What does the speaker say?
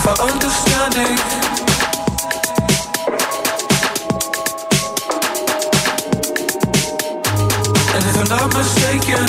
for understanding. And if I'm not mistaken.